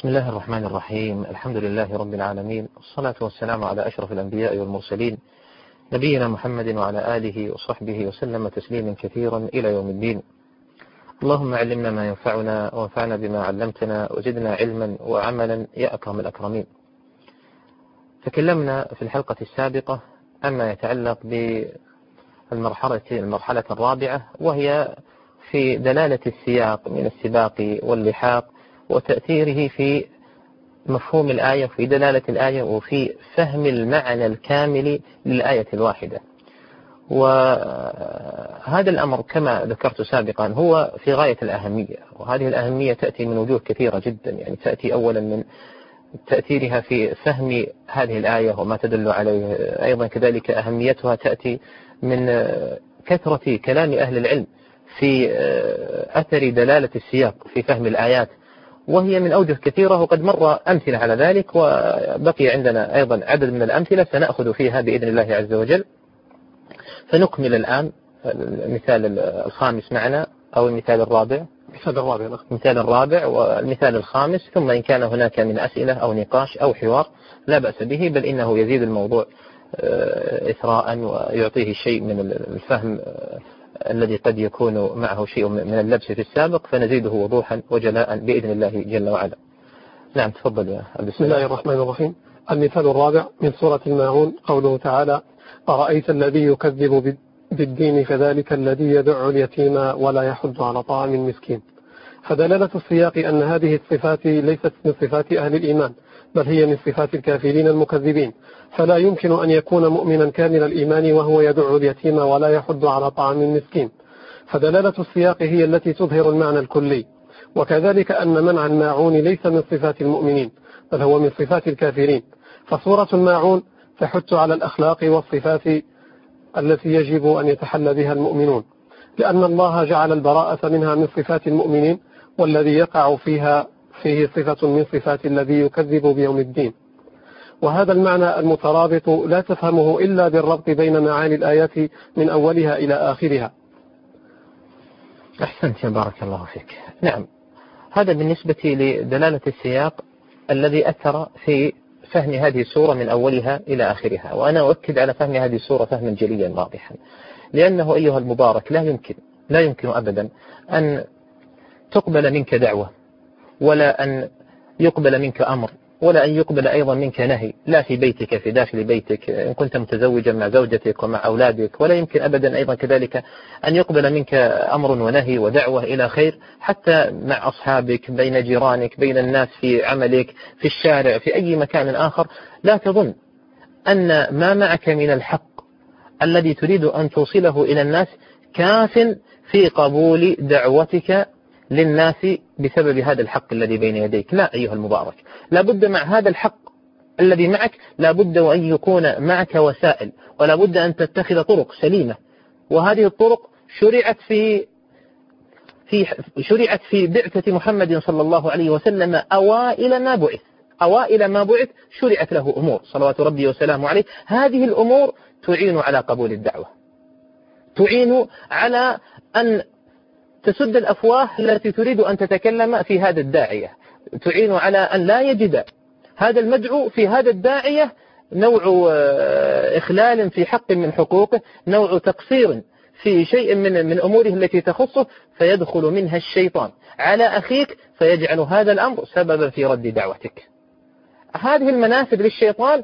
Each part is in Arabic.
بسم الله الرحمن الرحيم. الحمد لله رب العالمين. والصلاة والسلام على أشرف الأنبياء والمرسلين. نبينا محمد وعلى آله وصحبه وسلم تسليما كثيرا إلى يوم الدين. اللهم علمنا ما ينفعنا وانفعنا بما علمتنا وزدنا علما وعملا يا أكرم الأكرمين. تكلمنا في الحلقة السابقة عما يتعلق بالمرحلة المرحلة الرابعة وهي في دلالة السياق من السباق واللحاق وتأثيره في مفهوم الآية في دلالة الآية وفي فهم المعنى الكامل للآية الواحدة. وهذا الأمر كما ذكرت سابقا هو في غاية الأهمية وهذه الأهمية تأتي من وجوه كثيرة جدا يعني تأتي أولا من تأثيرها في فهم هذه الآية وما تدل عليه. أيضا كذلك أهميتها تأتي من كثرة كلام أهل العلم في أثر دلالة السياق في فهم الآيات وهي من أوجه كثيرة وقد مر أمثلة على ذلك وبقي عندنا أيضا عدد من الأمثلة سنأخذ فيها بإذن الله عز وجل. فنكمل الآن المثال الخامس معنا أو المثال الرابع. المثال الرابع المثال الرابع والمثال الخامس ثم إن كان هناك من أسئلة أو نقاش أو حوار لا بأس به بل إنه يزيد الموضوع إثراء ويعطيه شيء من الفهم الذي قد يكون معه شيء من اللبس في السابق فنزيده وضوحا وجلاء بإذن الله جل وعلا. نعم تفضل يا بسم الله الرحمن الرحيم. المثال الرابع من سورة الماعون قوله تعالى أرأيت الذي يكذب بالدين فذلك الذي يدع اليتيم ولا يحض على طعام المسكين. فدلالة السياق أن هذه الصفات ليست من صفات أهل الإيمان بل هي من صفات الكافرين المكذبين. فلا يمكن أن يكون مؤمنا كامل الإيمان وهو يدع اليتيم ولا يحض على طعام المسكين. فدلالة السياق هي التي تظهر المعنى الكلي. وكذلك أن منع الماعون ليس من صفات المؤمنين بل هو من صفات الكافرين. فصورة الماعون تحث على الأخلاق والصفات التي يجب أن يتحلى بها المؤمنون. لأن الله جعل البراءة منها من صفات المؤمنين والذي يقع فيها فيه صفة من صفات الذي يكذب بيوم الدين. وهذا المعنى المترابط لا تفهمه إلا بالربط بين معاني الآيات من أولها إلى آخرها. أحسنت يا بارك الله فيك. نعم. هذا بالنسبة لدلالة السياق الذي أثر في فهم هذه السورة من أولها إلى آخرها. وأنا أؤكد على فهم هذه السورة فهما جليا واضحا. لأنه أيها المبارك لا يمكن لا يمكن أبدا أن تقبل منك دعوة ولا أن يقبل منك أمر. ولا أن يقبل أيضا منك نهي. لا في بيتك في داخل بيتك إن كنت متزوجا مع زوجتك ومع أولادك ولا يمكن أبدا أيضا كذلك أن يقبل منك أمر ونهي ودعوة إلى خير حتى مع أصحابك بين جيرانك بين الناس في عملك في الشارع في أي مكان آخر. لا تظن أن ما معك من الحق الذي تريد أن توصله إلى الناس كاف في قبول دعوتك للناس بسبب هذا الحق الذي بين يديك. لا أيها المبارك. لابد مع هذا الحق الذي معك لابد وأن يكون معك وسائل ولا بد أن تتخذ طرق سليمة. وهذه الطرق شرعت في في شرعت في بعثة محمد صلى الله عليه وسلم أوائل ما بعث. أوائل ما بعث شرعت له أمور. صلوات ربي وسلامه عليه. هذه الأمور تعين على قبول الدعوة. تعين على أن تسد الأفواه التي تريد أن تتكلم في هذا الداعية. تعين على أن لا يجد هذا المدعو في هذا الداعية نوع إخلال في حق من حقوقه نوع تقصير في شيء من من أموره التي تخصه فيدخل منها الشيطان. على أخيك فيجعل هذا الأمر سببا في رد دعوتك. هذه المنافذ للشيطان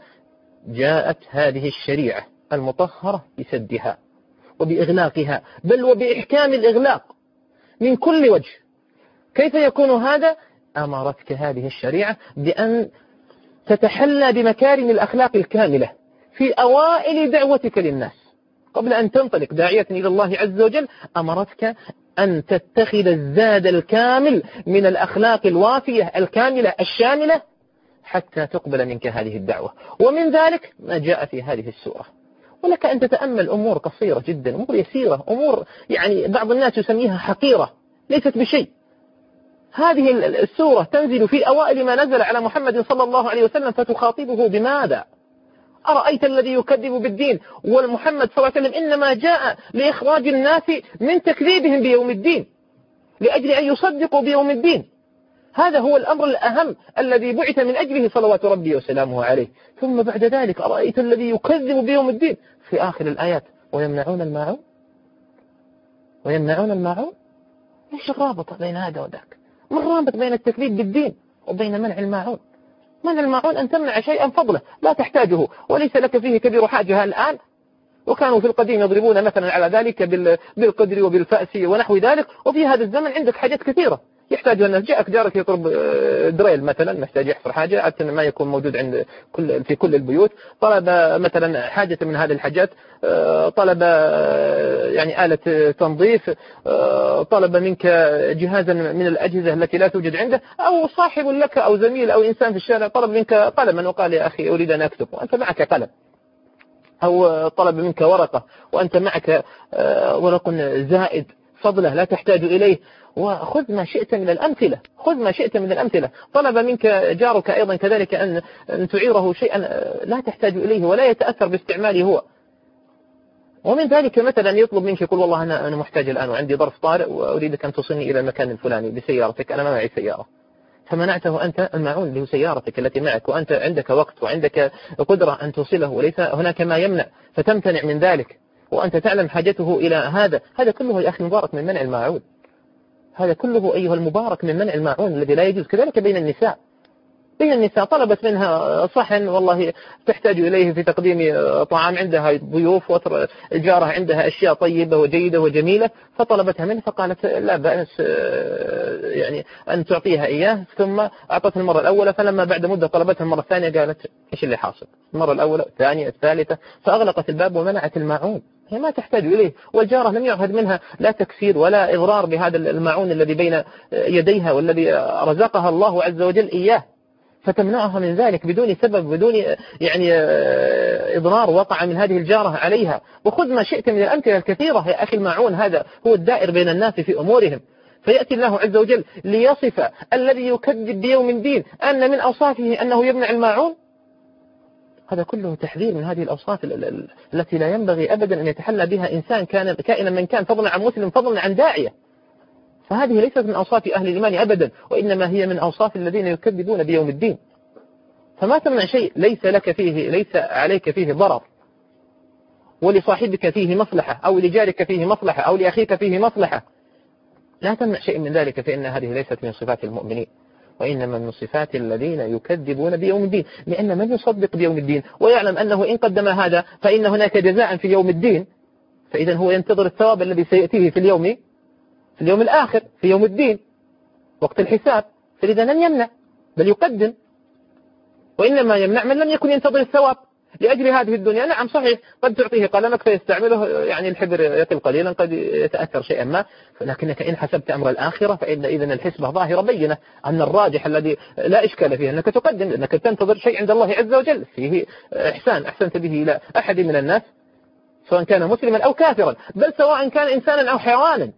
جاءت هذه الشريعة المطهرة بسدها وبإغلاقها بل وبإحكام الإغلاق. من كل وجه. كيف يكون هذا؟ أمرتك هذه الشريعة بأن تتحلى بمكارم الأخلاق الكاملة في أوائل دعوتك للناس. قبل أن تنطلق داعية إلى الله عز وجل أمرتك أن تتخذ الزاد الكامل من الأخلاق الوافية الكاملة الشاملة حتى تقبل منك هذه الدعوة. ومن ذلك ما جاء في هذه السورة. ولك أن تتأمل أمور قصيرة جدا أمور يسيرة أمور يعني بعض الناس يسميها حقيرة ليست بشيء. هذه السورة تنزل في أوائل ما نزل على محمد صلى الله عليه وسلم فتخاطبه بماذا؟ أرأيت الذي يكذب بالدين؟ والمحمد صلى الله عليه وسلم إنما جاء لإخراج الناس من تكذيبهم بيوم الدين لأجل أن يصدقوا بيوم الدين. هذا هو الأمر الأهم الذي بعث من أجله صلوات ربي وسلامه عليه. ثم بعد ذلك أرأيت الذي يكذب بيوم الدين؟ في آخر الآيات. ويمنعون الماعون؟ ويمنعون الماعون؟ إيش الرابط بين هذا وذاك؟ ما الرابط بين التكذيب بالدين وبين منع الماعون؟ منع الماعون أن تمنع شيئا فضله لا تحتاجه وليس لك فيه كبير حاجة الآن؟ وكانوا في القديم يضربون مثلا على ذلك بالقدر وبالفأس ونحو ذلك وفي هذا الزمن عندك حاجات كثيرة. يحتاج أن جاءك جارك يطلب آه، دريل مثلا محتاج يحفر حاجة عادة ما يكون موجود عند كل في كل البيوت. طلب مثلا حاجة من هذه الحاجات آه، طلب آه، يعني آلة تنظيف طلب منك جهازا من الأجهزة التي لا توجد عنده أو صاحب لك أو زميل أو إنسان في الشارع طلب منك قلما وقال يا أخي أريد أن أكتب. وأنت معك قلم. أو طلب منك ورقة. وأنت معك ورق زائد. فضله لا تحتاج إليه. وخذ ما شئت من الأمثلة خذ ما شئت من الأمثلة. طلب منك جارك أيضا كذلك أن تعيره شيئا لا تحتاج إليه ولا يتأثر باستعماله هو. ومن ذلك مثلا يطلب منك يقول والله أنا أنا محتاج الآن وعندي ظرف طارئ وأريدك أن توصلني إلى المكان الفلاني بسيارتك أنا ما معي سيارة. فمنعته أنت المعون هو سيارتك التي معك وأنت عندك وقت وعندك قدرة أن توصله وليس هناك ما يمنع. فتمتنع من ذلك وأنت تعلم حاجته إلى هذا. هذا كله يا أخي مبارك من منع الماعون هذا كله أيها المبارك من منع الماعون الذي لا يجوز. كذلك بين النساء. بين النساء طلبت منها صحن والله تحتاج إليه في تقديم طعام عندها ضيوف الجارة عندها أشياء طيبة وجيدة وجميلة فطلبتها منه فقالت لا بأس يعني أن تعطيها إياه. ثم أعطتها المرة الأولى فلما بعد مدة طلبتها المرة الثانية قالت إيش اللي حاصل؟ المرة الأولى الثانية الثالثة فأغلقت الباب ومنعت الماعون. هي ما تحتاج إليه والجارة لم يعهد منها لا تكسير ولا إضرار بهذا المعون الذي بين يديها والذي رزقها الله عز وجل إياه. فتمنعها من ذلك بدون سبب بدون يعني إضرار وقع من هذه الجارة عليها. وخذ ما شئت من الأمثلة الكثيرة يا أخي المعون هذا هو الدائر بين الناس في أمورهم. فيأتي الله عز وجل ليصف الذي يكذب بيوم الدين أن من أوصافه أنه يمنع الماعون. هذا كله تحذير من هذه الأوصاف التي لا ينبغي أبدا أن يتحلى بها إنسان كان كائنا من كان فضلا عن مسلم فضلا عن داعية. فهذه ليست من أوصاف أهل الإيمان أبدا وإنما هي من أوصاف الذين يكذبون بيوم الدين. فما تمنع شيء ليس لك فيه ليس عليك فيه ضرر. ولصاحبك فيه مصلحة أو لجارك فيه مصلحة أو لأخيك فيه مصلحة. لا تمنع شيء من ذلك فإن هذه ليست من صفات المؤمنين. وإنما من صفات الذين يكذبون بيوم الدين لأن من يصدق بيوم الدين ويعلم أنه إن قدم هذا فإن هناك جزاء في يوم الدين. فإذا هو ينتظر الثواب الذي سيأتيه في اليوم في اليوم الآخر في يوم الدين. وقت الحساب. فإذا لن يمنع بل يقدم. وإنما يمنع من لم يكن ينتظر الثواب. لأجل هذه الدنيا. نعم صحيح قد تعطيه قلمك فيستعمله يعني الحبر يقل قليلا قد يتأثر شيئا ما. لكنك إن حسبت أمر الآخرة فإن إذا الحسبة ظاهرة بينة أن الراجح الذي لا إشكال فيه أنك تقدم أنك تنتظر شيء عند الله عز وجل فيه إحسان. أحسنت به إلى أحد من الناس سواء كان مسلما أو كافرا بل سواء كان إنسانا أو حيوانا.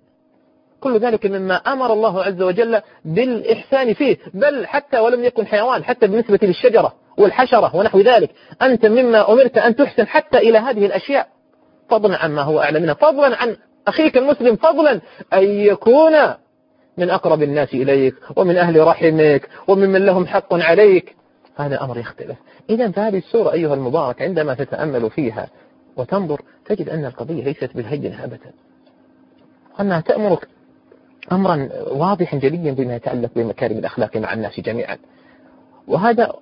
كل ذلك مما أمر الله عز وجل بالإحسان فيه بل حتى ولم يكن حيوان حتى بالنسبة للشجرة. والحشرة ونحو ذلك. أنت مما أمرت أن تحسن حتى إلى هذه الأشياء. فضلا عما هو أعلى منها. فضلا عن أخيك المسلم. فضلا أن يكون من أقرب الناس إليك ومن أهل رحمك وممن لهم حق عليك. هذا أمر يختلف. إذا فهذه السورة أيها المبارك عندما تتأمل فيها وتنظر تجد أن القضية ليست بالهين أبدا. أنها تأمرك أمرا واضحا جليا بما يتعلق بمكارم الأخلاق مع الناس جميعا. وهذا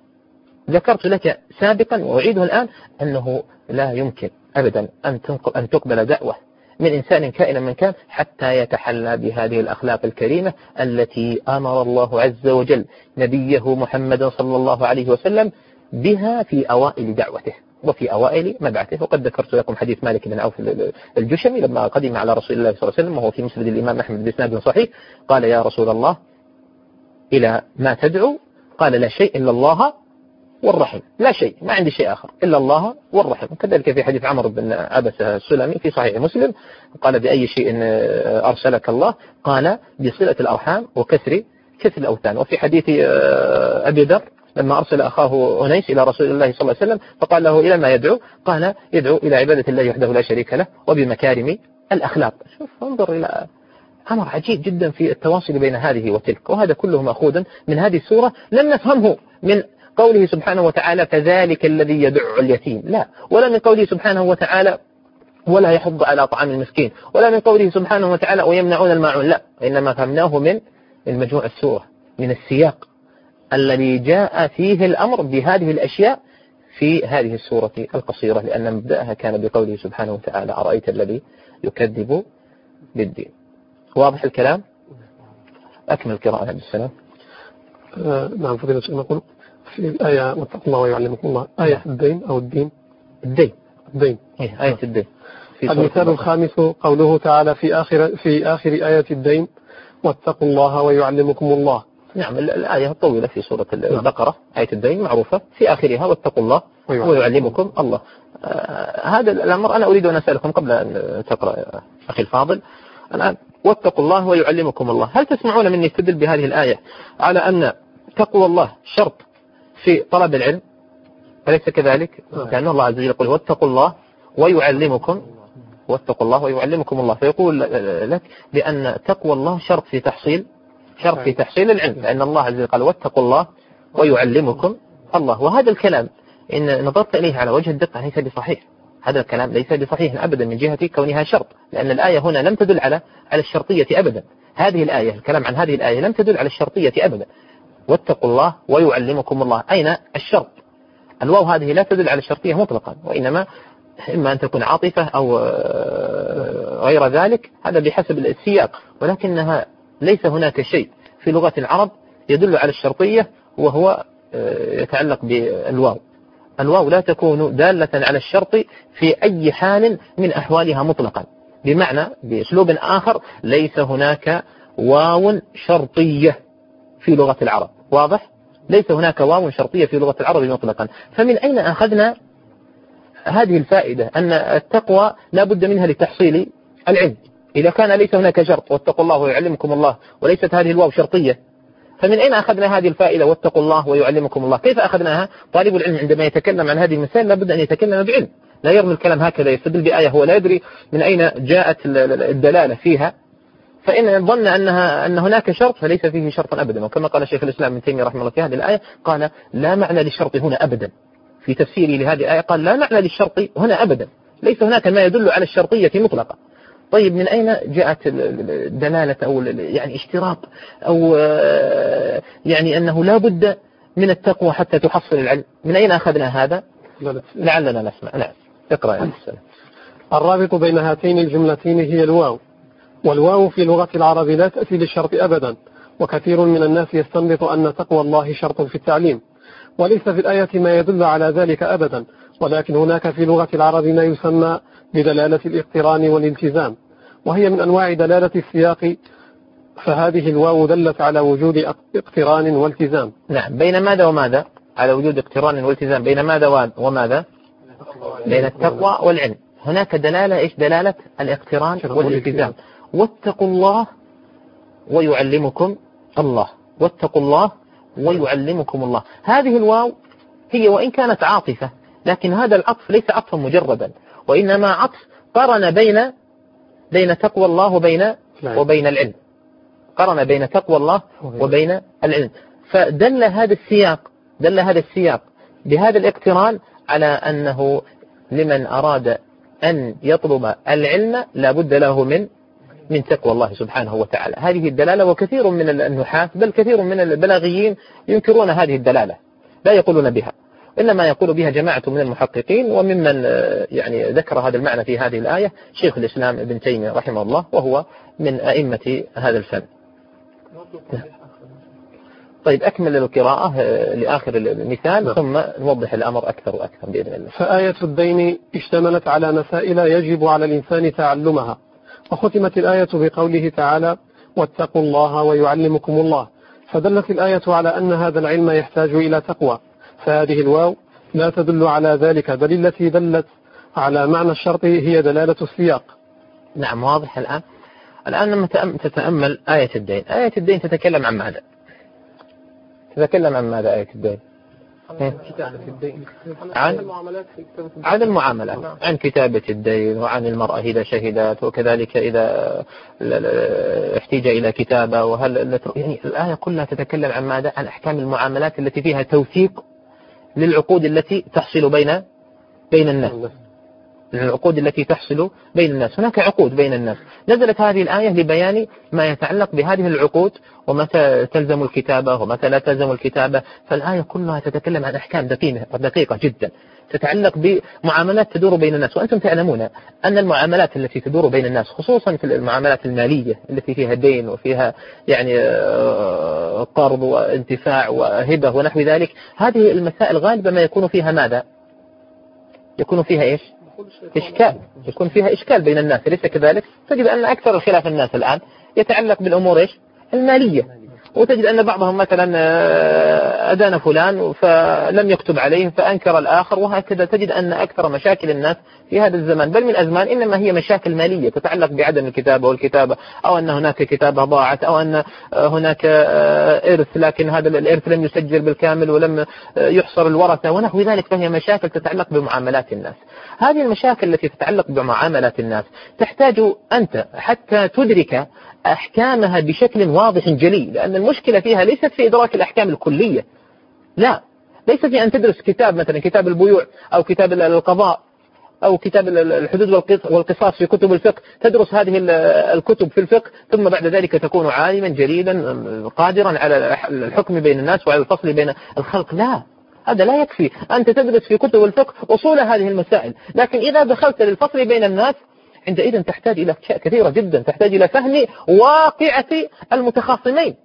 ذكرت لك سابقا وأعيده الآن أنه لا يمكن أبدا أن تقبل دعوة من إنسان كائنا من كان حتى يتحلى بهذه الأخلاق الكريمة التي أمر الله عز وجل نبيه محمد صلى الله عليه وسلم بها في أوائل دعوته وفي أوائل مبعثه. وقد ذكرت لكم حديث مالك بن عوف الجشمي لما قدم على رسول الله صلى الله عليه وسلم وهو في مسند الإمام أحمد بإسناد صحيح قال يا رسول الله إلى ما تدعو؟ قال لا شيء إلا الله والرحم. لا شيء ما عندي شيء آخر. إلا الله والرحم. كذلك في حديث عمرو بن عبس السلمي في صحيح مسلم قال بأي شيء أرسلك الله؟ قال بصلة الأرحام وكسر كسر الأوثان. وفي حديث أبي ذر لما أرسل أخاه أنيس إلى رسول الله صلى الله عليه وسلم فقال له إلى ما يدعو؟ قال يدعو إلى عبادة الله وحده لا شريك له وبمكارم الأخلاق. شوف انظر إلى أمر عجيب جدا في التواصل بين هذه وتلك. وهذا كله مأخوذ من هذه السورة لم نفهمه من قوله سبحانه وتعالى فذلك الذي يدع اليتيم. لا. ولا من قوله سبحانه وتعالى ولا يحض على طعام المسكين. ولا من قوله سبحانه وتعالى ويمنعون الماعون. لا. إنما فهمناه من من مجموع السورة من السياق الذي جاء فيه الأمر بهذه الأشياء في هذه السورة القصيرة لأن مبدأها كان بقوله سبحانه وتعالى أرأيت الذي يكذب بالدين. واضح الكلام؟ أكمل القراءة عبد السلام. آه نعم فضيلة الشيخ نقول في الآية واتقوا الله ويعلمكم الله. آية الدين أو الدين؟ الدين. الدين. إيه آية الدين. المثال. الخامس قوله تعالى في آخر في آخر آية الدين واتقوا الله ويعلمكم الله. نعم ال- الآية الطويلة في سورة البقرة. آية الدين معروفة. في آخرها واتقوا الله ويعلمكم الله. آه هذا الأمر. أنا أريد أن أسألكم قبل أن تقرأ أخي الفاضل. الآن واتقوا الله ويعلمكم الله. هل تسمعون مني استدل بهذه الآية على أن تقوى الله شرط في طلب العلم أليس كذلك؟ نعم. لأن الله عز وجل يقول واتقوا الله ويعلمكم واتقوا الله ويعلمكم الله. فيقول لك بأن تقوى الله شرط في تحصيل شرط في تحصيل العلم. لأن الله عز وجل قال واتقوا الله ويعلمكم الله. وهذا الكلام إن نظرت إليه على وجه الدقة ليس بصحيح. هذا الكلام ليس بصحيح أبدا من جهة كونها شرط لأن الآية هنا لم تدل على على الشرطية أبدا. هذه الآية الكلام عن هذه الآية لم تدل على الشرطية أبدا. واتقوا الله ويعلمكم الله. أين الشرط؟ الواو هذه لا تدل على الشرطية مطلقا وإنما إما أن تكون عاطفة أو آه، غير ذلك هذا بحسب السياق ولكنها ليس هناك شيء. في لغة العرب يدل على الشرطية وهو آه، يتعلق بالواو. الواو لا تكون دالة على الشرط في أي حال من أحوالها مطلقا. بمعنى بأسلوب آخر ليس هناك واو شرطية في لغة العرب. واضح؟ ليس هناك واو شرطية في لغة العرب مطلقا. فمن أين أخذنا هذه الفائدة؟ أن التقوى لا بد منها لتحصيل العلم. إذا كان ليس هناك شرط واتقوا الله ويعلمكم الله وليست هذه الواو شرطية. فمن أين أخذنا هذه الفائدة؟ واتقوا الله ويعلمكم الله. كيف أخذناها؟ طالب العلم عندما يتكلم عن هذه المسائل لابد أن يتكلم بعلم. لا يرمي الكلام هكذا يستدل بآية هو لا يدري من أين جاءت الدلالة فيها. فإن ظن أنها أن هناك شرط فليس فيه شرط أبدا. وكما قال شيخ الإسلام ابن تيمية رحمه الله في هذه الآية قال لا معنى للشرط هنا أبدا. في تفسيره لهذه الآية قال لا معنى للشرط هنا أبدا. ليس هناك ما يدل على الشرطية مطلقة. طيب من أين جاءت الدلالة أو يعني اشتراط أو آه، يعني أنه لا بد من التقوى حتى تحصل العلم؟ من أين أخذنا هذا؟ لعلنا نسمع. نعم. اقرأ يا السلام الرابط بين هاتين الجملتين هي الواو. والواو في لغة العرب لا تأتي للشرط أبدا وكثير من الناس يستنبط أن تقوى الله شرط في التعليم. وليس في الآية ما يدل على ذلك أبدا ولكن هناك في لغة العرب ما يسمى بدلالة الاقتران والالتزام. وهي من أنواع دلالة السياق فهذه الواو دلت على وجود اقتران والتزام. نعم. بين ماذا وماذا؟ على وجود اقتران والتزام. بين ماذا وماذا؟ بين التقوى والعلم. هناك دلالة إيش دلالة؟ الاقتران والالتزام. واتقوا الله ويعلمكم الله. واتقوا الله ويعلمكم الله. هذه الواو هي وإن كانت عاطفة لكن هذا العطف ليس عطفا مجردا وإنما عطف قرن بين بين تقوى الله وبين. وبين العلم. قرن بين تقوى الله وبين العلم. فدل هذا السياق دل هذا السياق بهذا الاقتران على أنه لمن أراد أن يطلب العلم لا بد له من من تقوى الله سبحانه وتعالى. هذه الدلالة وكثير من النحاة بل كثير من البلاغيين ينكرون هذه الدلالة. لا يقولون بها. إنما يقول بها جماعة من المحققين وممن آه، يعني ذكر هذا المعنى في هذه الآية شيخ الإسلام ابن تيمية رحمه الله وهو من أئمة هذا الفن. طيب أكمل القراءة آه، لآخر المثال نعم. ثم نوضح الأمر أكثر وأكثر بإذن الله. فآية الدين اشتملت على مسائل يجب على الإنسان تعلمها. وختمت الآية بقوله تعالى واتقوا الله ويعلمكم الله. فدلت الآية على أن هذا العلم يحتاج إلى تقوى. فهذه الواو لا تدل على ذلك بل التي دلت على معنى الشرط هي دلالة السياق. نعم واضح الآن. الآن لما تأم- تتأمل آية الدين. آية الدين تتكلم عن ماذا؟ تتكلم عن ماذا آية الدين؟ عن عن المعاملات عن كتابة الدين وعن المرأة إذا شهدت وكذلك إذا احتيج إلى كتابة وهل يعني الآية كلها تتكلم عن ماذا؟ عن أحكام المعاملات التي فيها توثيق للعقود التي تحصل بين بين الناس. العقود التي تحصل بين الناس. هناك عقود بين الناس. نزلت هذه الآية لبيان ما يتعلق بهذه العقود ومتى تلزم الكتابة ومتى لا تلزم الكتابة. فالآية كلها تتكلم عن أحكام دقيقة جدا. تتعلق بمعاملات تدور بين الناس. وأنتم تعلمون أن المعاملات التي تدور بين الناس خصوصا في المعاملات المالية التي فيها دين وفيها يعني آه، قرض وانتفاع وهبة ونحو ذلك هذه المسائل غالبا ما يكون فيها ماذا؟ يكون فيها إيش؟ إشكال. يكون فيها إشكال بين الناس أليس كذلك؟ تجد أن أكثر الخلاف الناس الآن يتعلق بالأمور إيش؟ المالية. وتجد أن بعضهم مثلا آه، أدان فلان فلم يكتب عليه فأنكر الآخر وهكذا تجد أن أكثر مشاكل النااس في هذا الزمان. بل من أزمان إنما هي مشاكل مالية تتعلق بعدم الكتابة والكتابة أو أن هناك كتابة ضاعت أو أن آه، هناك آه، إرث لكن هذا الإرث لم يسجل بالكامل ولم يحصر الورثة ونحو ذلك فهي مشاكل تتعلق بمعاملات الناس. هذه المشاكل التي تتعلق بمعاملات الناس تحتاج أنت حتى تدرك أحكامها بشكل واضح جلي لأن المشكلة فيها ليست في إدراك الأحكام الكلية. لا ليس في أن تدرس كتاب مثلا كتاب البيوع أو كتاب القضاء أو كتاب الحدود والقصاص في كتب الفقه. تدرس هذه الكتب في الفقه ثم بعد ذلك تكون عالما جليلا قادرا على الحكم بين الناس وعلى الفصل بين الخلق. لا هذا لا يكفي. أنت تدرس في كتب الفقه أصول هذه المسائل لكن إذا دخلت للفصل بين الناس عندئذ تحتاج إلى أشياء كثيرة جدا تحتاج إلى فهم واقعة المتخاصمين.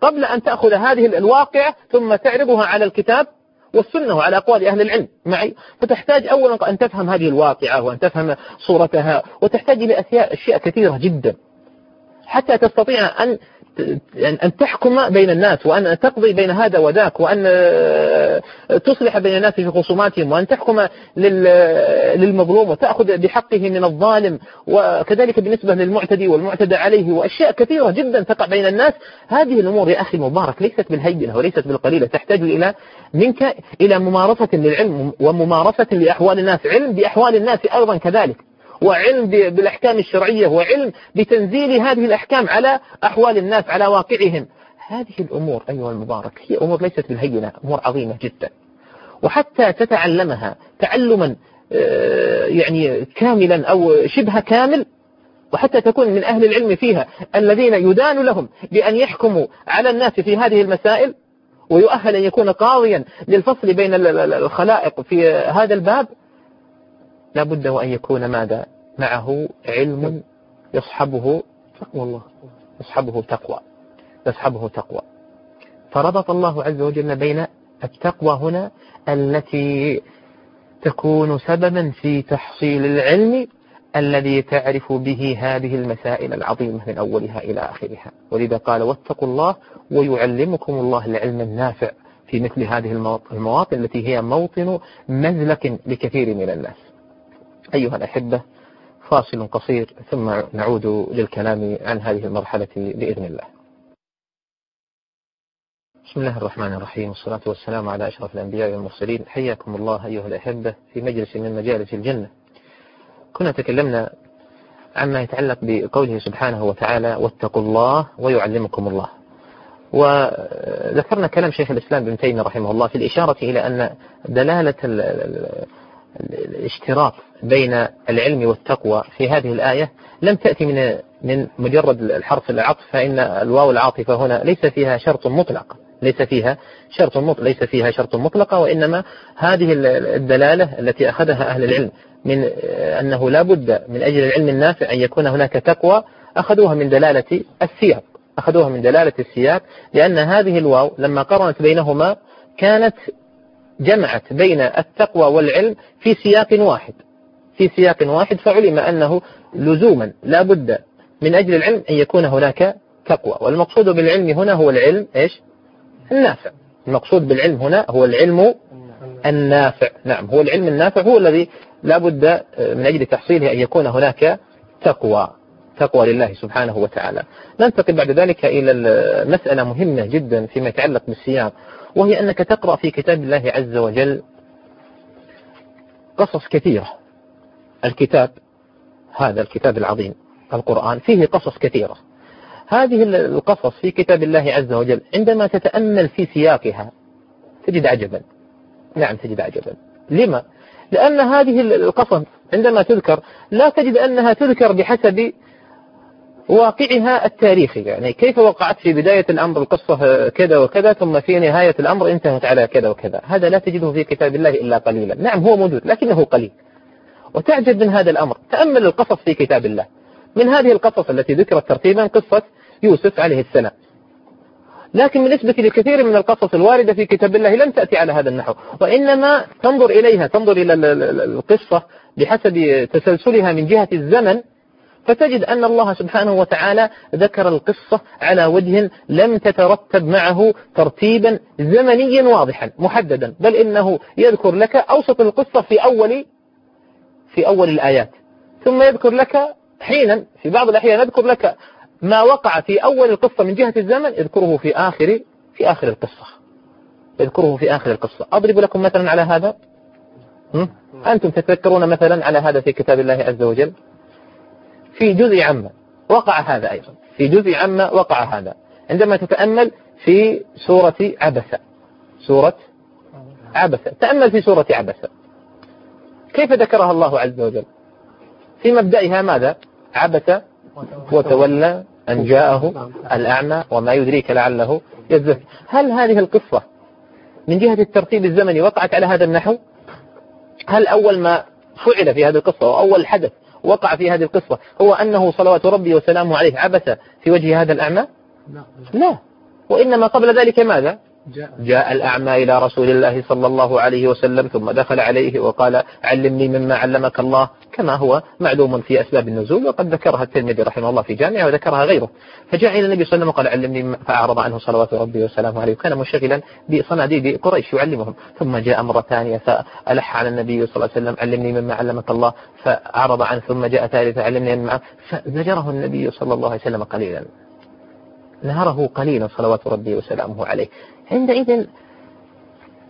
قبل أن تأخذ هذه الواقعة ثم تعرضها على الكتاب والسنة وعلى أقوال أهل العلم معي فتحتاج أولا أن تفهم هذه الواقعة وأن تفهم صورتها وتحتاج إلى أشياء كثيرة جدا. حتى تستطيع أن أن تحكم بين الناس وأن تقضي بين هذا وذاك وأن تصلح بين الناس في خصوماتهم وأن تحكم للمظلوم وتأخذ بحقه من الظالم وكذلك بالنسبة للمعتدي والمعتدى عليه وأشياء كثيرة جدا تقع بين الناس. هذه الأمور يا أخي المبارك ليست بالهينة وليست بالقليلة تحتاج إلى منك إلى ممارسة للعلم وممارسة لأحوال الناس علم بأحوال الناس أيضا كذلك. وعلم بالأحكام الشرعية وعلم بتنزيل هذه الأحكام على أحوال الناس على واقعهم. هذه الأمور أيها المبارك هي أمور ليست بالهينة أمور عظيمة جدا. وحتى تتعلمها تعلما آه، يعني كاملا أو شبه كامل وحتى تكون من أهل العلم فيها الذين يدان لهم بأن يحكموا على الناس في هذه المسائل ويؤهل أن يكون قاضيا للفصل بين الخلائق في هذا الباب. لا بد وأن يكون ماذا؟ معه علم يصحبه تقوى الله يصحبه تقوى يصحبه تقوى. فربط الله عز وجل بين التقوى هنا التي تكون سببا في تحصيل العلم الذي تعرف به هذه المسائل العظيمة من أولها إلى آخرها. ولذا قال واتقوا الله ويعلمكم الله العلم النافع في مثل هذه المواطن التي هي موطن مزلك لكثير من الناس. أيها الأحبة فاصل قصير ثم نعود للكلام عن هذه المرحلة بإذن الله. بسم الله الرحمن الرحيم والصلاة والسلام على أشرف الأنبياء والمرسلين. حياكم الله أيها الأحبة في مجلس من مجالس الجنة. كنا تكلمنا عما يتعلق بقوله سبحانه وتعالى واتقوا الله ويعلمكم الله. وذكرنا كلام شيخ الإسلام ابن تيمية رحمه الله في الإشارة إلى أن دلالة الاشتراك بين العلم والتقوى في هذه الآية. لم تأتي من من مجرد الحرف العطف فإن الواو العاطفة هنا ليس فيها شرط مطلق ليس فيها شرط مطلق ليس فيها شرط مطلقة وإنما هذه الدلالة التي أخذها أهل العلم من أنه لا بد من أجل العلم النافع أن يكون هناك تقوى. أخذوها من دلالة السياق أخذوها من دلالة السياق لأن هذه الواو لما قرنت بينهما كانت جمعت بين التقوى والعلم في سياق واحد. في سياق واحد فعلم أنه لزوما لا بد من أجل العلم أن يكون هناك تقوى. والمقصود بالعلم هنا هو العلم إيش؟ النافع. المقصود بالعلم هنا هو العلم النافع. نعم هو العلم النافع هو الذي لا بد من أجل تحصيله أن يكون هناك تقوى تقوى لله سبحانه وتعالى. ننتقل بعد ذلك إلى مسألة مهمة جدا فيما يتعلق بالسياق وهي أنك تقرأ في كتاب الله عز وجل قصص كثيرة. الكتاب هذا الكتاب العظيم القرآن فيه قصص كثيرة. هذه القصص في كتاب الله عز وجل عندما تتأمل في سياقها تجد عجبا. نعم تجد عجبا. لما؟ لأن هذه القصص عندما تذكر لا تجد أنها تذكر بحسب واقعها التاريخي. يعني كيف وقعت في بداية الأمر القصة كذا وكذا ثم في نهاية الأمر انتهت على كذا وكذا. هذا لا تجده في كتاب الله إلا قليلا. نعم هو موجود لكنه قليل. وتعجب من هذا الأمر. تأمل القصص في كتاب الله. من هذه القصص التي ذكرت ترتيبا قصة يوسف عليه السلام. لكن بالنسبة لكثير من القصص الواردة في كتاب الله لم تأتي على هذا النحو. وإنما تنظر إليها تنظر إلى القصة بحسب تسلسلها من جهة الزمن فتجد أن الله سبحانه وتعالى ذكر القصة على وجه لم تترتب معه ترتيبا زمنيا واضحا محددا. بل إنه يذكر لك أوسط القصة في أول في أول الآيات. ثم يذكر لك حينا في بعض الأحيان يذكر لك ما وقع في أول القصة من جهة الزمن يذكره في آخر في آخر القصة. يذكره في آخر القصة. أضرب لكم مثلا على هذا. أنتم تتذكرون مثلا على هذا في كتاب الله عز وجل؟ في جزء عما وقع هذا أيضا. في جزء عما وقع هذا. عندما تتأمل في سورة عبسة سورة عبسة تأمل في سورة عبسة كيف ذكرها الله عز وجل؟ في مبدئها ماذا؟ عبس وتولى أن جاءه الأعمى وما يدريك لعله يزكى هل هذه القصة من جهة الترتيب الزمني وقعت على هذا النحو؟ هل أول ما فعل في هذه القصة وأول حدث وقع في هذه القصة هو أنه صلوات ربي وسلامه عليه عبث في وجه هذا الأعمى؟ لا. وإنما قبل ذلك ماذا؟ جاء الأعمى إلى رسول الله صلى الله عليه وسلم ثم دخل عليه وقال علمني مما علمك الله كما هو معلوم في أسباب النزول وقد ذكرها الترمذي رحمه الله في جامعه وذكرها غيره. فجاء إلى النبي صلى الله عليه وسلم وقال علمني فأعرض عنه صلوات ربي وسلامه عليه وكان منشغلا بصناديد قريش يعلمهم. ثم جاء مرة ثانية فألح على النبي صلى الله عليه وسلم علمني مما علمك الله فأعرض عنه ثم جاء ثالثة علمني مما فزجره النبي صلى الله عليه وسلم قليلا. نهره قليلا صلوات ربي وسلامه عليه. عندئذ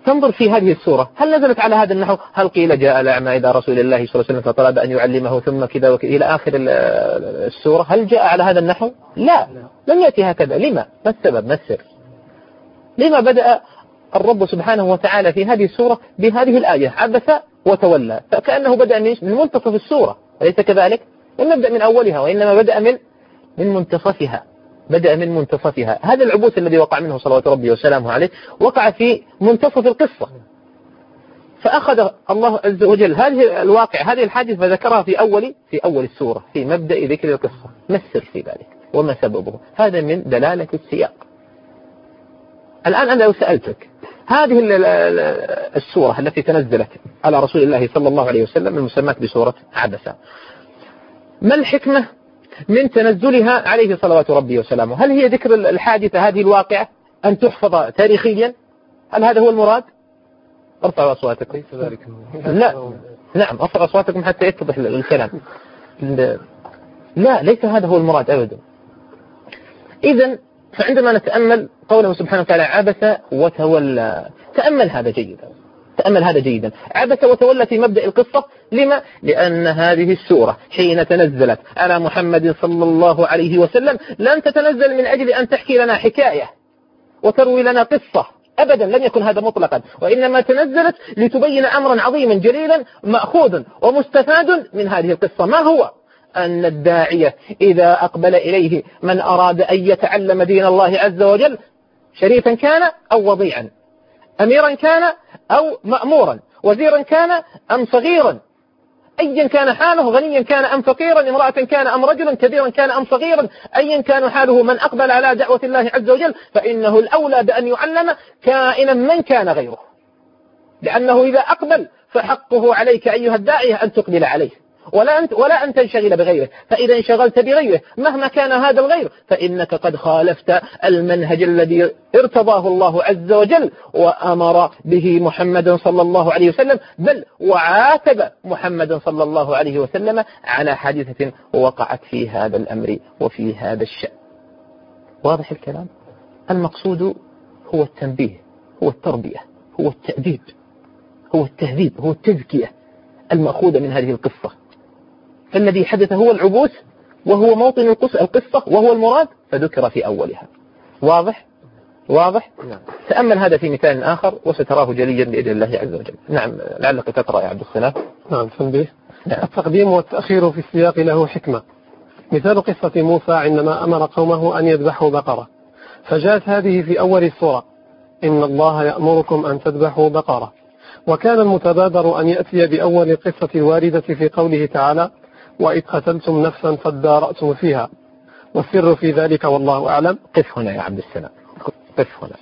تنظر في هذه السورة. هل نزلت على هذا النحو؟ هل قيل جاء الأعمى إلى رسول الله صلى الله عليه وسلم فطلب أن يعلمه ثم كذا وكذا إلى آخر السورة؟ هل جاء على هذا النحو؟ لا. لم يأتي هكذا. لما؟ ما السبب؟ ما السر؟ لما بدأ الرب سبحانه وتعالى في هذه السورة بهذه الآية؟ عبس وتولى. فكأنه بدأ من منتصف السورة. أليس كذلك؟ لم يبدأ من أولها وإنما بدأ من من منتصفها. بدأ من منتصفها. هذا العبوس الذي وقع منه صلوات ربي وسلامه عليه وقع في منتصف القصة. فأخذ الله عز وجل هذه الواقع هذه الحادثة فذكرها في أول في أول السورة في مبدأ ذكر القصة. ما السر في ذلك؟ وما سببه؟ هذا من دلالة السياق. الآن أنا لو سألتك هذه السورة التي تنزلت على رسول الله صلى الله عليه وسلم المسماة بسورة عبسة. ما الحكمة؟ من تنزلها عليه صلوات ربي وسلامه. هل هي ذكر الحادثة هذه الواقعة أن تحفظ تاريخيا؟ هل هذا هو المراد؟ أرفعوا أصواتكم. ذلك لا. نعم أرفعوا أصواتكم حتى يتضح الكلام. لا ليس هذا هو المراد أبدا. إذا فعندما نتأمل قوله سبحانه وتعالى عبس وتولى. تأمل هذا جيدا. تأمل هذا جيدا عبس وتولى في مبدأ القصة لما؟ لأن هذه السورة حين تنزلت على محمد صلى الله عليه وسلم لم تتنزل من أجل أن تحكي لنا حكاية وتروي لنا قصة أبدا لم يكن هذا مطلقا وإنما تنزلت لتبين أمرا عظيما جليلا مأخوذ ومستفاد من هذه القصة ما هو؟ أن الداعية إذا أقبل إليه من أراد أن يتعلم دين الله عز وجل شريفا كان أو وضيعا أميرا كان أو مأمورا وزيرا كان أم صغيرا. أيا كان حاله غنيا كان أم فقيرا امرأة كان أم رجلا كبيرا كان أم صغيرا. أيا كان حاله من أقبل على دعوة الله عز وجل فإنه الأولى بأن يعلم كائنا من كان غيره. لأنه إذا أقبل فحقه عليك أيها الداعية أن تقبل عليه. ولا أنت ولا أن تنشغل بغيره. فإذا انشغلت بغيره مهما كان هذا الغير فإنك قد خالفت المنهج الذي ارتضاه الله عز وجل وأمر به محمد صلى الله عليه وسلم بل وعاتب محمد صلى الله عليه وسلم على حادثة وقعت في هذا الأمر وفي هذا الشأن. واضح الكلام؟ المقصود هو التنبيه هو التربية هو التأديب هو التهذيب هو التزكية المأخوذة من هذه القصة. فالذي حدث هو العبوس وهو موطن القصة وهو المراد فذكر في أولها. واضح؟ واضح؟ نعم. تأمل هذا في مثال آخر وستراه جليا بإذن الله عز وجل. نعم لعلك تقرأ يا عبد السلام نعم تنبيه نعم. التقديم والتأخير في السياق له حكمة. مثال قصة موسى عندما أمر قومه أن يذبحوا بقرة. فجاءت هذه في أول السورة. إن الله يأمركم أن تذبحوا بقرة. وكان المتبادر أن يأتي بأول القصة الواردة في قوله تعالى وإذ قتلتم نفسا فادارأتم فيها. والسر في ذلك والله أعلم. قف هنا يا عبد السلام. قف هنا.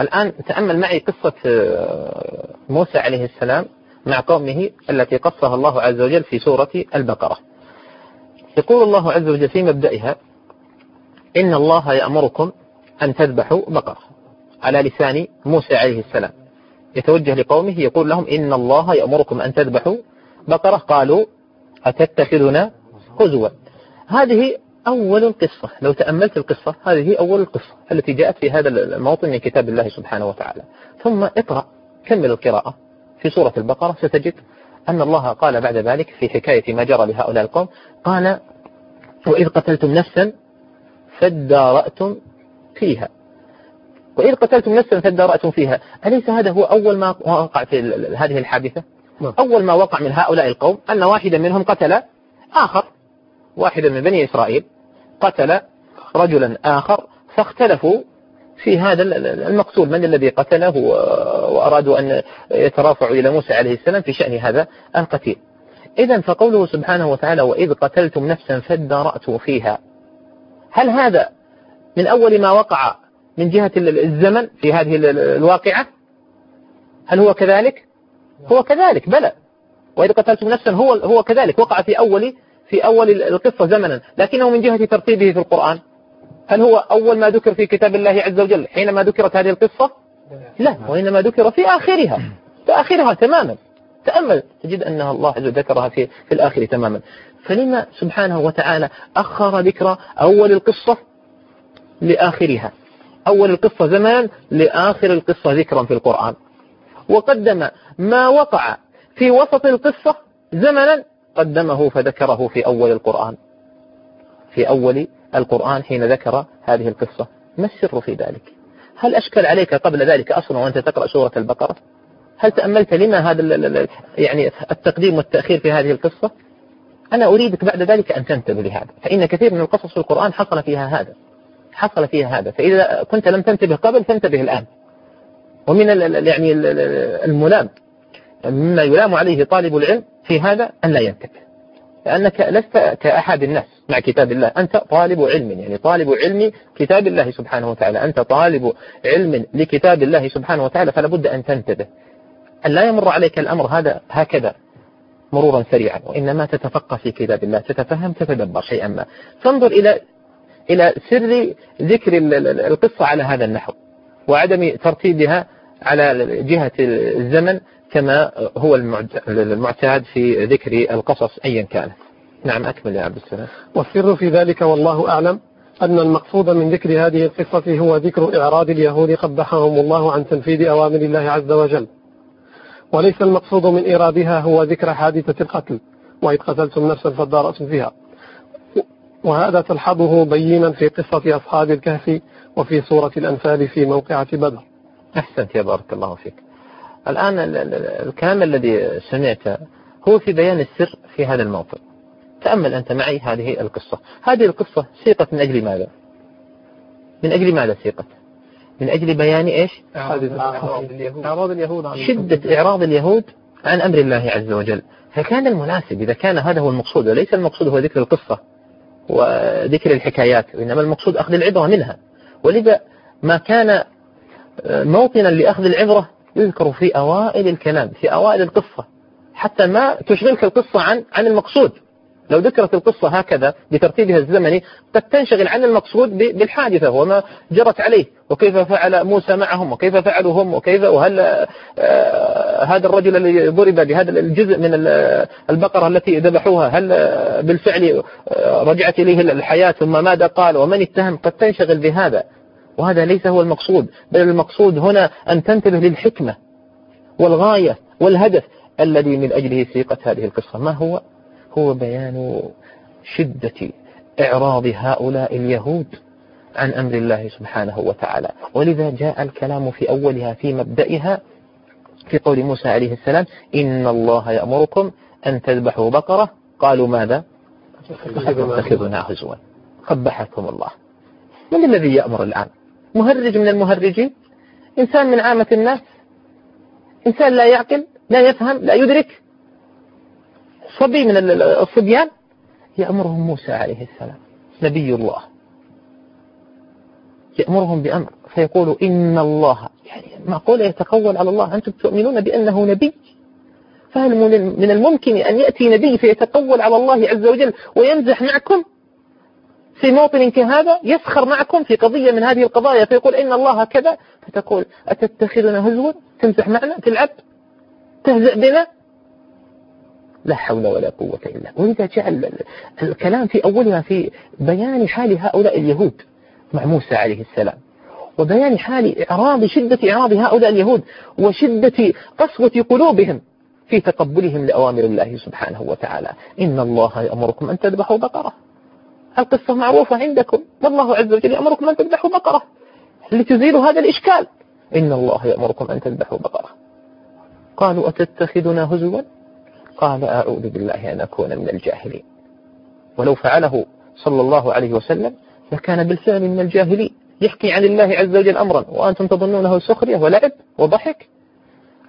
الآن تأمل معي قصة آه، موسى عليه السلام مع قومه التي قصها الله عز وجل في سورة البقرة. يقول الله عز وجل في مبدئها إن الله يأمركم أن تذبحوا بقرة. على لسان موسى عليه السلام. يتوجه لقومه يقول لهم إن الله يأمركم أن تذبحوا بقرة. قالوا أتتخذنا هزوا. هذه أول القصة لو تأملت القصة هذه أول القصة التي جاءت في هذا الموطن من كتاب الله سبحانه وتعالى. ثم اقرأ كمل القراءة. في سورة البقرة ستجد أن الله قال بعد ذلك في حكاية ما جرى لهؤلاء القوم قال وإذ قتلتم نفسا فادارأتم فيها. وإذ قتلتم نفسا فادارأتم فيها. أليس هذا هو أول ما وقع في هذه الحادثة. أول ما وقع من هؤلاء القوم أن واحدا منهم قتل آخر. واحدا من بني إسرائيل قتل رجلا آخر فاختلفوا في هذا المقتول. من الذي قتله؟ وأرادوا أن يترافعوا إلى موسى عليه السلام في شأن هذا القتيل. إذا فقوله سبحانه وتعالى وإذ قتلتم نفسا فادارأتوا فيها. هل هذا من أول ما وقع من جهة الزمن في هذه الواقعة؟ هل هو كذلك؟ هو كذلك بلى. وإذا قتلتم نفسا هو هو كذلك وقع في أول في أول القصة زمنا. لكنه من جهة ترتيبه في القرآن. هل هو أول ما ذكر في كتاب الله عز وجل حينما ذكرت هذه القصة؟ لا. وإنما ذكر في آخرها. في آخرها تماما. تأمل. تجد أن الله عز وجل ذكرها في, في الآخر تماما. فلما سبحانه وتعالى أخر ذكر أول القصة؟ لآخرها. أول القصة زمنا لآخر القصة ذكرا في القرآن. وقدم ما وقع في وسط القصة زمنا قدمه فذكره في أول القرآن. في أول القرآن حين ذكر هذه القصة. ما السر في ذلك؟ هل أشكل عليك قبل ذلك أصلا وأنت تقرأ سورة البقرة؟ هل تأملت لما هذا يعني التقديم والتأخير في هذه القصة؟ أنا أريدك بعد ذلك أن تنتبه لهذا فإن كثير من القصص في القرآن حصل فيها هذا حصل فيها هذا فإذا كنت لم تنتبه قبل فانتبه الآن. ومن يعني الملام. مما يلام عليه طالب العلم في هذا أن لا ينتبه لأنك لست كأحد الناس مع كتاب الله. أنت طالب علم يعني طالب علم كتاب الله سبحانه وتعالى. أنت طالب علم لكتاب الله سبحانه وتعالى فلا بد أن تنتبه. أن لا يمر عليك الأمر هذا هكذا مرورا سريعا وإنما تتفقه في كتاب الله تتفهم تتدبر شيئا ما. فانظر إلى إلى سر ذكر القصة على هذا النحو وعدم ترتيبها على جهة الزمن كما هو المعتاد في ذكر القصص أيا كانت. نعم أكمل يا عبد السلام. والسر في ذلك والله أعلم أن المقصود من ذكر هذه القصة هو ذكر إعراض اليهود قبحهم الله عن تنفيذ أوامر الله عز وجل. وليس المقصود من إيرادها هو ذكر حادثة القتل وإذ قتلتم نفسا فادارأتم فيها. وهذا تلحظه بينا في قصة أصحاب الكهف وفي سورة الأنفال في موقعة بدر. أحسنت يا بارك الله فيك. الآن الكلام الذي سمعته هو في بيان السر في هذا الموطن. تأمل أنت معي هذه القصة. هذه القصة سيقت من أجل ماذا؟ من أجل ماذا سيقت؟ من أجل بيان إيش؟ إعراض اليهود. عن شدة إعراض اليهود عن أمر الله عز وجل. فكان المناسب؟ إذا كان هذا هو المقصود وليس المقصود هو ذكر القصة وذكر الحكايات وإنما المقصود أخذ العبرة منها. ولذا ما كان موطنا لأخذ العبرة يذكر في أوائل الكلام في أوائل القصة حتى ما تشغلك القصة عن عن المقصود. لو ذكرت القصة هكذا بترتيبها الزمني قد تنشغل عن المقصود بالحادثة وما جرت عليه وكيف فعل موسى معهم وكيف فعلوا هم وكيف وهل آه هذا الرجل الذي ضرب بهذا الجزء من البقرة التي ذبحوها هل بالفعل آه رجعت إليه الحياة ثم ماذا قال ومن اتهم؟ قد تنشغل بهذا. وهذا ليس هو المقصود بل المقصود هنا أن تنتبه للحكمة والغاية والهدف الذي من أجله سيقت هذه القصة. ما هو؟ هو بيان شدة إعراض هؤلاء اليهود عن أمر الله سبحانه وتعالى. ولذا جاء الكلام في أولها في مبدئها في قول موسى عليه السلام إن الله يأمركم أن تذبحوا بقرة. قالوا ماذا؟ تتخذنا هزوا. قبحكم الله. من الذي يأمر الآن؟ مهرج من المهرجين. إنسان من عامة الناس إنسان لا يعقل لا يفهم لا يدرك. صبي من الصبيان يأمرهم موسى عليه السلام نبي الله. يأمرهم بأمر فيقول إن الله يعني معقول يتقول على الله أنتم تؤمنون بأنه نبي؟ فهل من الممكن أن يأتي نبي فيتقول على الله عز وجل ويمزح معكم؟ في موطن كهذا يسخر معكم في قضية من هذه القضايا فيقول إن الله كذا فتقول أتتخذنا هزوا؟ تمزح معنا؟ تلعب؟ تهزأ بنا؟ لا حول ولا قوة إلا ولذا جاء الكلام في أولها في بيان حال هؤلاء اليهود مع موسى عليه السلام وبيان حال إعراض شدة إعراض هؤلاء اليهود وشدة قسوة قلوبهم في تقبلهم لأوامر الله سبحانه وتعالى. إن الله يأمركم أن تذبحوا بقرة. القصة معروفة عندكم. والله عز وجل يأمركم أن تذبحوا بقرة. لتزيلوا هذا الإشكال. إن الله يأمركم أن تذبحوا بقرة. قالوا أتتخذنا هزوا؟ قال أعوذ بالله أن أكون من الجاهلين. ولو فعله صلى الله عليه وسلم لكان بالفعل من الجاهلين. يحكي عن الله عز وجل أمرا. وأنتم تظنونه سخرية ولعب وضحك.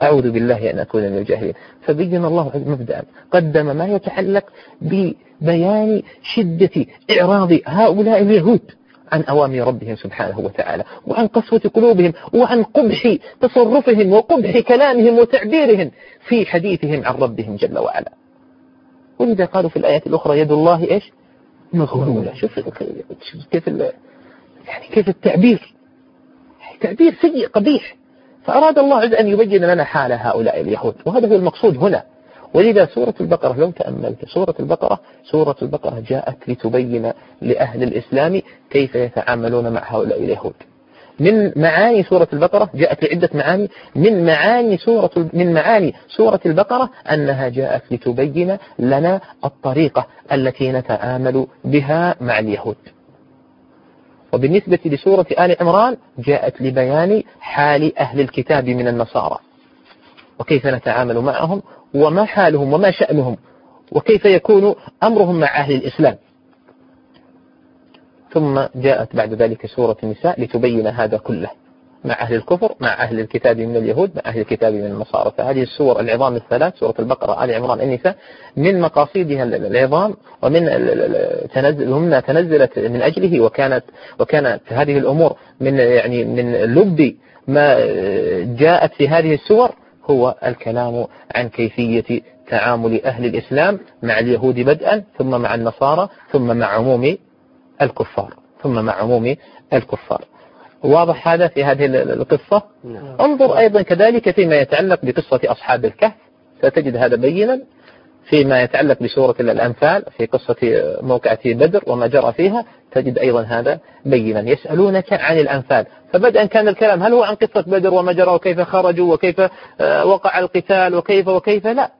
أعوذ بالله أن أكون من الجاهلين. فبين الله مبدأ قدم ما يتعلق ببيان شدة إعراض هؤلاء اليهود عن أوامر ربهم سبحانه وتعالى وعن قسوة قلوبهم وعن قبح تصرفهم وقبح كلامهم وتعبيرهم في حديثهم عن ربهم جل وعلا. ولذا قالوا في الآيات الأخرى يد الله إيش؟ مغلولة. شوف كيف يعني كيف التعبير. تعبير سيء قبيح. فأراد الله عز أن يبين لنا حال هؤلاء اليهود وهذا هو المقصود هنا. ولذا سورة البقرة لو تأملت سورة البقرة سورة البقرة جاءت لتبين لأهل الإسلام كيف يتعاملون مع هؤلاء اليهود. من معاني سورة البقرة جاءت لعدة معاني. من معاني سورة من معاني سورة البقرة أنها جاءت لتبين لنا الطريقة التي نتعامل بها مع اليهود. وبالنسبة لسورة آل عمران جاءت لبيان حال أهل الكتاب من النصارى. وكيف نتعامل معهم؟ وما حالهم؟ وما شأنهم؟ وكيف يكون أمرهم مع أهل الإسلام؟ ثم جاءت بعد ذلك سورة النساء لتبين هذا كله. مع أهل الكفر مع أهل الكتاب من اليهود مع أهل الكتاب من النصارى. فهذه السور العظام الثلاث سورة البقرة آل عمران النساء من مقاصدها العظام ومن تنزل هم تنزلت من أجله وكانت وكانت هذه الأمور من يعني من لب ما جاءت في هذه السور هو الكلام عن كيفية تعامل أهل الإسلام مع اليهود بدءا ثم مع النصارى ثم مع عموم الكفار ثم مع عموم الكفار. واضح هذا في هذه القصة. نعم. انظر أيضا كذلك فيما يتعلق بقصة أصحاب الكهف. ستجد هذا بينا فيما يتعلق بسورة الأنفال في قصة موقعة بدر وما جرى فيها. تجد أيضا هذا بينا. يسألونك عن الأنفال. فبدأ كان الكلام هل هو عن قصة بدر وما جرى وكيف خرجوا وكيف آه، وقع القتال وكيف وكيف؟ لا.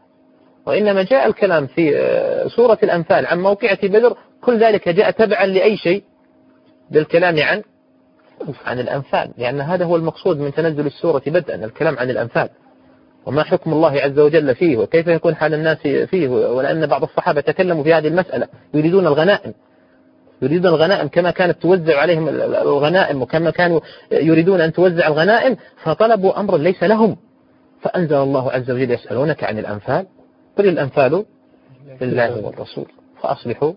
وإنما جاء الكلام في آه، سورة الأنفال عن موقعة بدر. كل ذلك جاء تبعا لأي شيء؟ للكلام عن عن الأنفال لأن هذا هو المقصود من تنزل السورة بدءا الكلام عن الأنفال. وما حكم الله عز وجل فيه؟ وكيف يكون حال الناس فيه؟ ولأن بعض الصحابة تكلموا في هذه المسألة يريدون الغنائم. يريدون الغنائم كما كانت توزع عليهم الغنائم وكما كانوا يريدون أن توزع الغنائم فطلبوا أمرا ليس لهم. فأنزل الله عز وجل يسألونك عن الأنفال قل الأنفال لله والرسول فأصلحوا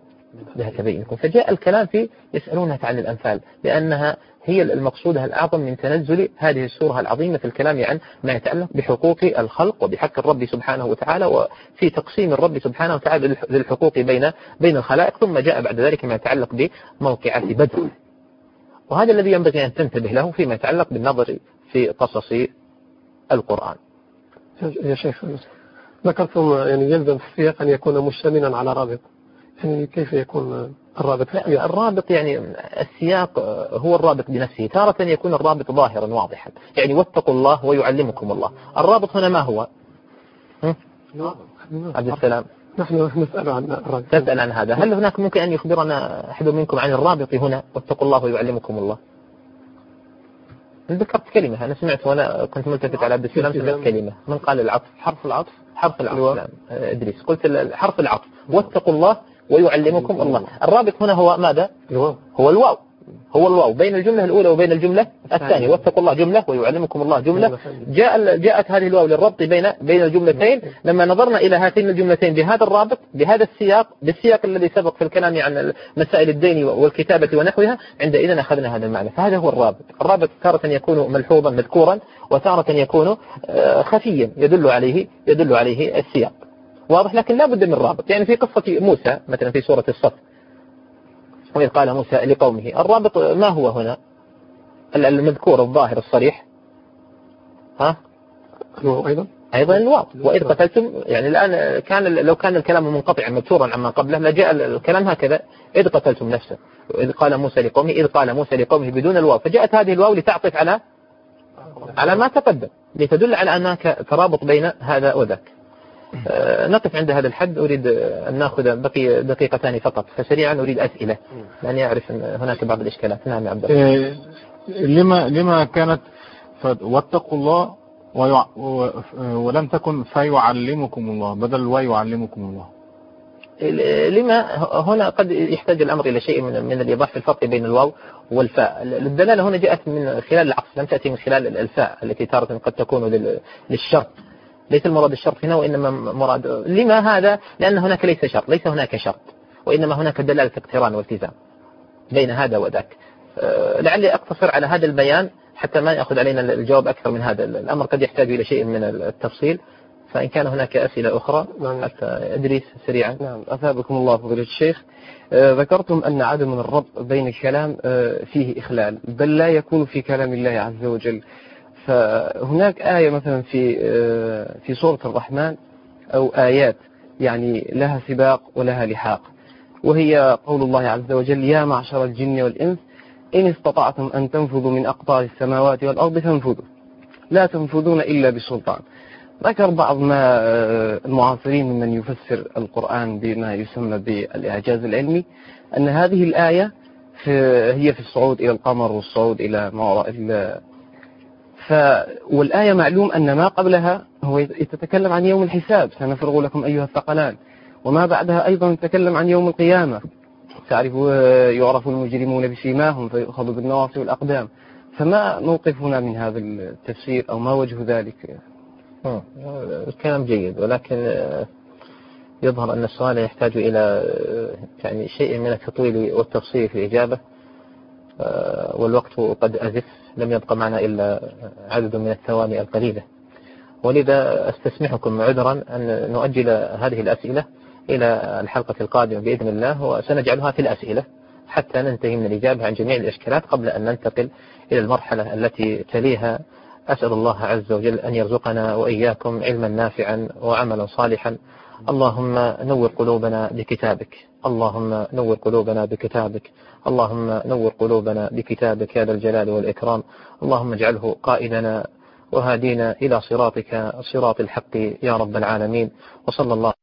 ذات بينكم فجاء الكلام في يسألونك عن الأنفال لأنها هي المقصودة الأعظم من تنزل هذه السورة العظيمة في الكلام عن ما يتعلق بحقوق الخلق وبحق الرب سبحانه وتعالى وفي تقسيم الرب سبحانه وتعالى للحقوق بين بين الخلائق ثم جاء بعد ذلك ما يتعلق بموقعة بدر. وهذا الذي ينبغي أن تنتبه له فيما يتعلق بالنظر في قصص القرآن. يا شيخ ذكرتم يعني يلزم في السياق أن يكون مشتملا على رابط. كيف يكون الرابط؟ السياق الرابط يعني السياق هو الرابط بنفسه تارة يكون الرابط ظاهرا واضحا. يعني واتقوا الله ويعلمكم الله. الرابط هنا ما هو؟ عبد السلام. نحن نسأل عن الرابط. تسأل عن هذا. هل هناك ممكن أن يخبرنا أحد منكم عن الرابط هنا؟ واتقوا الله ويعلمكم الله. ذكرت كلمة أنا سمعت وأنا كنت ملتفت على عبد السلام سمعت كلمة. من قال العطف؟ حرف العطف؟ حرف العطف نعم. إدريس قلت حرف العطف. واتقوا الله ويعلمكم الله. الرابط هنا هو ماذا؟ الواو. هو الواو. هو الواو. بين الجملة الأولى وبين الجملة الثانية. واتقوا الله جملة ويعلمكم الله جملة. جاء جاءت هذه الواو للربط بين بين الجملتين. لما نظرنا إلى هاتين الجملتين بهذا الرابط بهذا السياق بالسياق الذي سبق في الكلام عن مسائل الدين والكتابة ونحوها عندئذ أخذنا هذا المعنى. فهذا هو الرابط. الرابط تارة يكون ملحوظا مذكورا وتارة يكون آه، خفيا يدل عليه يدل عليه السياق. واضح لكن لا بد من رابط. يعني في قصة موسى مثلا في سورة الصف. وإذ قال موسى لقومه الرابط ما هو هنا؟ المذكور الظاهر الصريح. ها؟ أيضا؟ أيضا الواو. وإذ قتلتم يعني الآن كان لو كان الكلام منقطعا مبتورا عما قبله لجاء الكلام هكذا. إذ قتلتم نفسه. إذ قال موسى لقومه إذ قال موسى لقومه بدون الواو. فجاءت هذه الواو لتعطف على على ما تقدم لتدل على أنك ترابط بين هذا وذاك. نقف عند هذا الحد. أريد أن نأخذ بقي دقيقتان فقط. فسريعا أريد أسئلة. لأني أعرف أن هناك بعض الإشكالات. نعم يا عبد الله. إيه، لما لما كانت واتقوا الله ويع... ولم تكن فيعلمكم الله. بدل ويعلمكم الله. لما هنا قد يحتاج الأمر إلى شيء من, من الإيضاح في الفرق بين الواو والفاء. الدلالة هنا جاءت من خلال العطف. لم تأتي من خلال الفاء التي تارة قد تكون للشرط. ليس المراد الشرط هنا وإنما مراد لما هذا؟ لأن هناك ليس شرط ليس هناك شرط وإنما هناك دلالة اقتران والتزام بين هذا وذاك. أه، لعلي أقتصر على هذا البيان حتى ما يأخذ علينا الجواب أكثر من هذا. الأمر قد يحتاج إلى شيء من التفصيل فإن كان هناك أسئلة أخرى نعم. حتى أدريس سريعا. نعم أثابكم الله فضيلة الشيخ. آه ذكرتم أن عدم الربط بين الكلام آه فيه إخلال بل لا يكون في كلام الله عز وجل. فهناك آية مثلا في آه، في سورة الرحمن أو آيات يعني لها سباق ولها لحاق وهي قول الله عز وجل يا معشر الجن والإنس إن استطعتم أن تنفذوا من أقطار السماوات والأرض فانفذوا لا تنفذون إلا بسلطان. ذكر بعض ما آه، المعاصرين ممن يفسر القرآن بما يسمى بالإعجاز العلمي أن هذه الآية في هي في الصعود إلى القمر والصعود إلى ما وراء ف والآية معلوم أن ما قبلها هو يتكلم عن يوم الحساب. سنفرغ لكم أيها الثقلان. وما بعدها أيضا يتكلم عن يوم القيامة. تعرف يعرف المجرمون بسيماهم فيؤخذ بالنواصي والأقدام. فما موقفنا من هذا التفسير أو ما وجه ذلك؟ الكلام جيد. ولكن يظهر أن السؤال يحتاج إلى يعني شيء من التطويل والتفصيل في الإجابة والوقت قد أزف لم يبقى معنا إلا عدد من الثواني القليلة. ولذا أستسمحكم عذرا أن نؤجل هذه الأسئلة إلى الحلقة القادمة بإذن الله وسنجعلها في الأسئلة حتى ننتهي من الإجابة عن جميع الإشكالات قبل أن ننتقل إلى المرحلة التي تليها. أسأل الله عز وجل أن يرزقنا وإياكم علما نافعا وعملا صالحا. اللهم نور قلوبنا بكتابك. اللهم نور قلوبنا بكتابك. اللهم نور قلوبنا بكتابك يا ذا الجلال والإكرام. اللهم اجعله قائدنا وهادينا إلى صراطك صراط الحق يا رب العالمين. وصلى الله